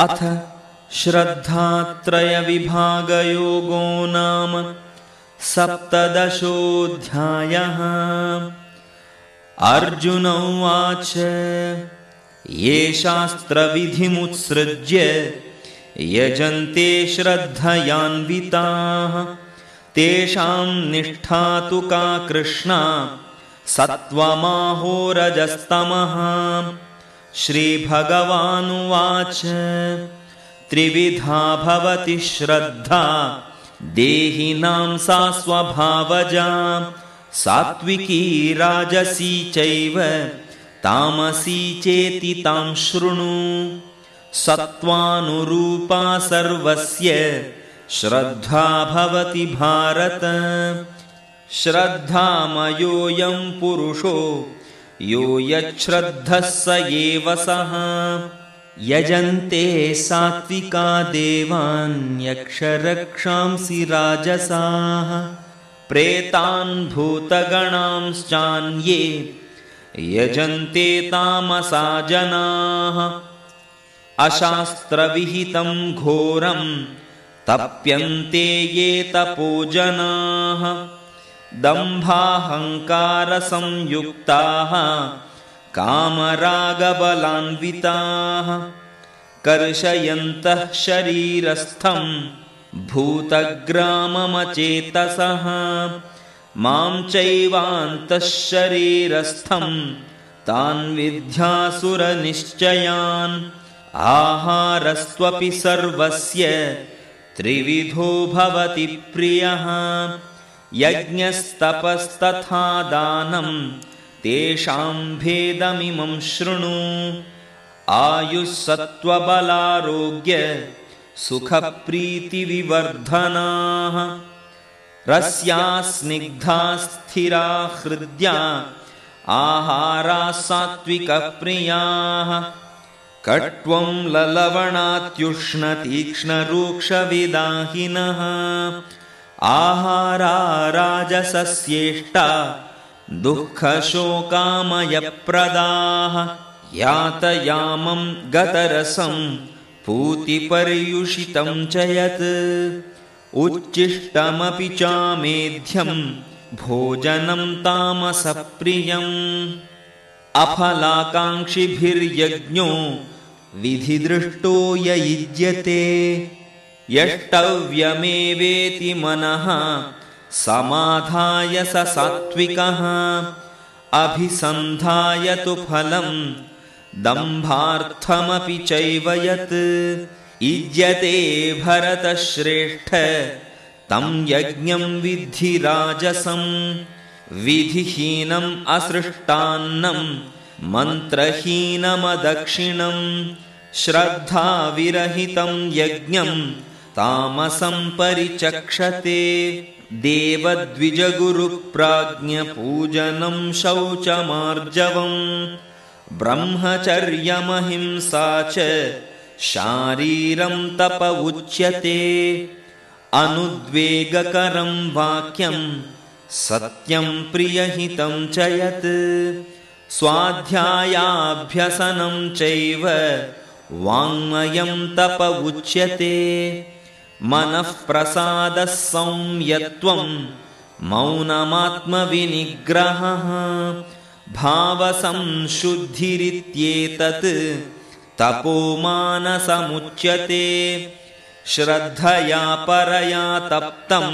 अथ श्रद्धात्रयविभागयोगो नाम सप्तदशोऽध्यायः। अर्जुन उवाच ये शास्त्रविधिमुत्सृज्य यजन्ते श्रद्धयान्विताः। तेषां निष्ठा तु का कृष्णा सत्त्वमाहोरजस्तमः श्रीभगवानुवाच। त्रिविधा भवति श्रद्धा देहिनां सा स्वभावजा। सात्विकी राजसी चैव तामसी चेति तां शृणु। सत्त्वानुरूपा सर्वस्य श्रद्धा भवति भारत। श्रद्धामयोऽयं पुरुषो यो यच्छ्रद्धः स एव सः। यजन्ते सात्विका देवान्यक्षरक्षांसि राजसाः। प्रेतान् भूतगणांश्चान्ये यजन्ते तामसा जनाः। अशास्त्रविहितं घोरं तप्यन्ते ये तपोजनाः दम्भाहङ्कारसंयुक्ताः कामरागबलान्विताः कर्षयन्तः शरीरस्थं भूतग्राममचेतसः मां चैवान्तः शरीरस्थं तान् विद्यासुरनिश्चयान् आहारस्त्वपि सर्वस्य त्रिविधो भवति प्रियः यज्ञस्तपस्तथा दानं तेषां भेदमिमं शृणु। आयुःसत्त्वबलारोग्य सुखप्रीतिविवर्धनाः। रस्या स्निग्धा स्थिरा हृद्या आहाराः सात्विकप्रियाः कट्वं ललवणात्युष्णतीक्ष्णरूक्षविदाहिनः आहारा राजसस्येष्टा दुःखशोकामयप्रदाः यातयामं गतरसं पूतिपर्युषितं च यत् उच्चिष्टमपि चामेध्यं भोजनं तामसप्रियम् अफलाकाङ्क्षिभिर्यज्ञो विधिदृष्टो युज्यते यष्टव्यमेवेति मनः समाधाय स सात्विकः। अभिसन्धाय तु फलं दम्भार्थमपि चैव यत्। युज्यते भरतश्रेष्ठ तं यज्ञं विधिराजसं विधिहीनम् असृष्टान्नं मन्त्रहीनमदक्षिणं श्रद्धाविरहितं यज्ञं तामसं परिचक्षते। देवद्विजगुरुप्राज्ञपूजनं शौचमार्जवम्। ब्रह्मचर्यमहिंसा च शारीरं तप उच्यते। अनुद्वेगकरं वाक्यं सत्यं प्रियहितं च यत्। स्वाध्यायाभ्यसनं चैव वाङ्मयं तप उच्यते मनःप्रसादः संयत्वं मौनमात्मविनिग्रहः भावसंशुद्धिरित्येतत् तपोमानसमुच्यते श्रद्धया परया तप्तं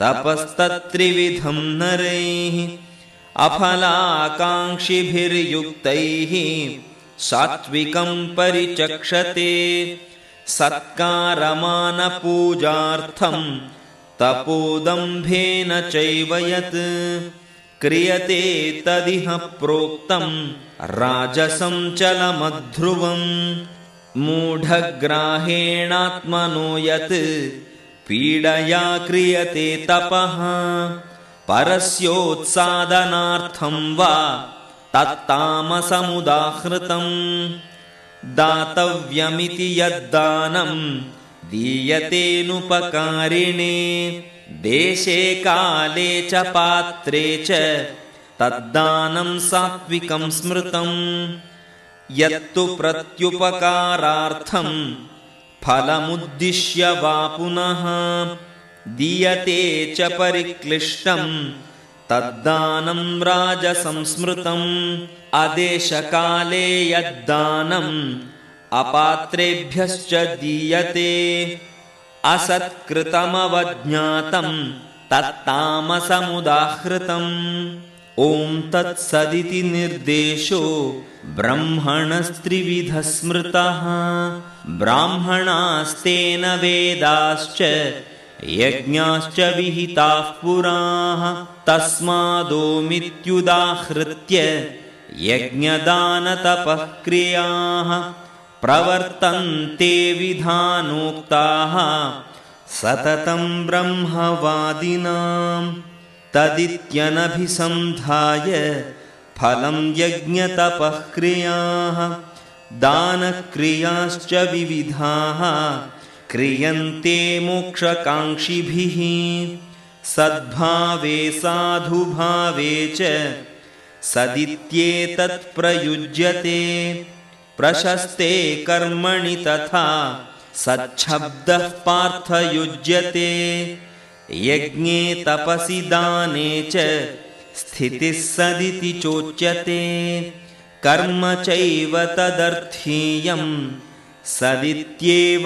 तपस्तत्त्रिविधं नरैः अफलाकाङ्क्षिभिर्युक्तैः सात्विकं परिचक्षते सत्कारमानपूजार्थं तपोदम्भेन चैव यत् क्रियते तदिह प्रोक्तं राजसं चलमध्रुवम् मूढग्राहेणात्मनो यत् पीडया क्रियते तपः परस्योत्सादनार्थं वा तत्तामसमुदाहृतम् दातव्यमिति यद्दानं दीयतेऽनुपकारिणे देशे काले च पात्रे च तद्दानं सात्विकं स्मृतम् यत्तु प्रत्युपकारार्थं फलमुद्दिश्य वा पुनः दीयते च परिक्लिष्टम् तद्दानं राजसंस्मृतम् अदेशकाले यद्दानम् अपात्रेभ्यश्च दीयते। असत्कृतमवज्ञातं तत्तामसमुदाहृतम्। ॐ तत्सदिति निर्देशो ब्रह्मणस्त्रिविधस्मृतः। ब्राह्मणास्तेन वेदाश्च यज्ञाश्च विहिताः पुराः तस्मादोमित्युदाहृत्य यज्ञदानतपः क्रियाः प्रवर्तन्ते विधानोक्ताः सततं ब्रह्मवादिनाम् तदित्यनभिसन्धाय फलं यज्ञतपः क्रियाः दानक्रियाश्च विविधाः क्रियन्ते मोक्षकाङ्क्षिभिः। सद्भावे साधुभावे च सदित्येतत्प्रयुज्यते। प्रशस्ते कर्मणि तथा सच्छब्दः पार्थयुज्यते। यज्ञे तपसि दाने च स्थितिः सदिति चोच्यते। कर्म चैव तदर्थीयम् सदित्येवाभिधीयते।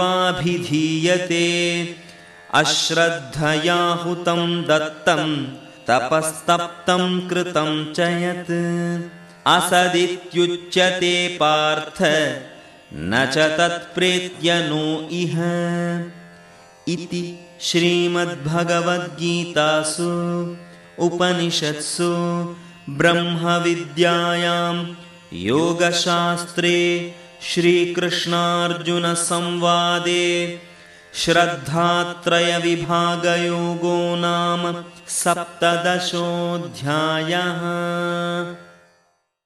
अश्रद्धयाहुतं दत्तं तपस्तप्तं कृतं च यत्। असदित्युच्यते पार्थ न च तत्प्रेत्य नो इह। इति श्रीमद्भगवद्गीतासु उपनिषत्सु ब्रह्मविद्यायां योगशास्त्रे श्रीकृष्णार्जुनसंवादे श्रद्धात्रयविभागयोगो नाम सप्तदशोऽध्यायः